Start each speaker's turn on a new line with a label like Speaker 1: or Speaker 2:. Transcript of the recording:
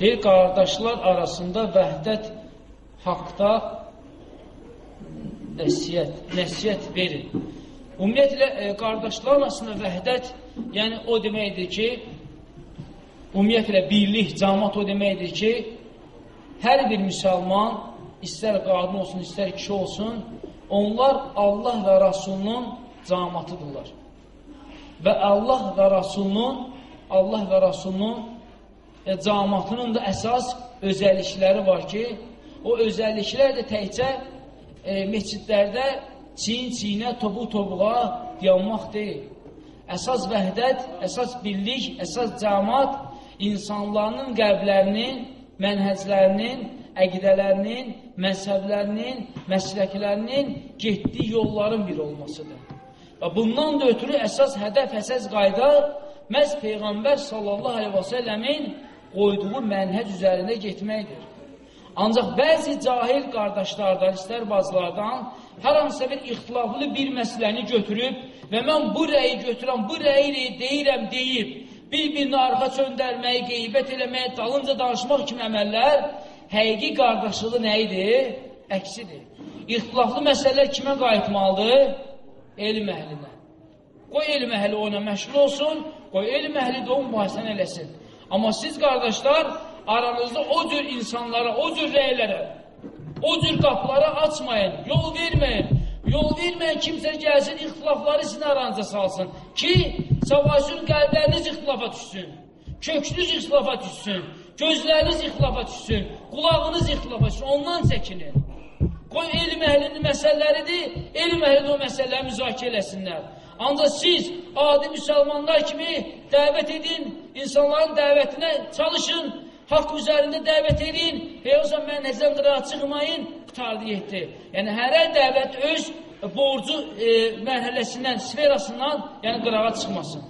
Speaker 1: Deyir, qardaşlar arasında vəhdət haqda nəsiyyət, nəsiyyət verin. Ümumiyyətlə, e, qardaşlar arasında vəhdət, yəni o deməkdir ki, ümumiyyətlə, birlik, camat o deməkdir ki, hər bir müsəlman, istər qadın olsun, istər kişi olsun, onlar Allah və Rasulunun camatıdırlar. Və Allah və Rasulunun, Allah və Rasulunun e, camatının da əsas özəllikləri var ki, o özəlliklər də təkcə e, meçidlərdə çiyin-çiyinə, topuq-topuğa dayanmaq deyil. Əsas vəhdət, əsas birlik, əsas cəmat insanların qəlblərinin, mənhəclərinin, əqidələrinin, məzhəblərinin, məsləklərinin getdiyi yolların bir olmasıdır. Və bundan da ötürü əsas hədəf, əsas qayda məhz Peyğəmbər sallallahu aleyhi və səlləmin qoyduğu mənhəc üzərində getməkdir. Ancaq bəzi cahil qardaşlardan, istər bazılardan hər hansısa bir ixtilaflı bir məsələni götürüb və mən bu rəyi götürəm, bu rəyi deyirəm deyib, bir-birini arxa çöndərməyi, qeybət eləməyi, dalınca danışmaq kimi əməllər həqiqi qardaşlığı nə idi? Əksidir. İxtilaflı məsələlər kimə qayıtmalıdır? Elm əhlinə. Qoy elm əhli ona məşğul olsun, qoy elm əhli də onun mübahisəni eləsin. Amma siz qardaşlar aranızda o cür insanlara, o cür rəylərə, o cür qapılara açmayın, yol verməyin. Yol verməyən kimsə gəlsin, ixtilafları sizin aranıza salsın ki, savaşın qəlbləriniz ixtilafa düşsün, köksünüz ixtilafa düşsün, gözləriniz ixtilafa düşsün, qulağınız ixtilafa düşsün, ondan çəkinin. Qoy elm əhlinin məsələləridir, elm əhli o məsələləri müzakirə eləsinlər. Ancaq siz adi müsəlmanlar kimi dəvət edin, insanların dəvətinə çalışın, haqq üzərində dəvət edin, yoxsa mənhəzdən qırağa çıxmayın, qutardı yetdi. Yəni, hərə dəvət öz borcu e, mərhələsindən, sferasından, yəni qırağa çıxmasın.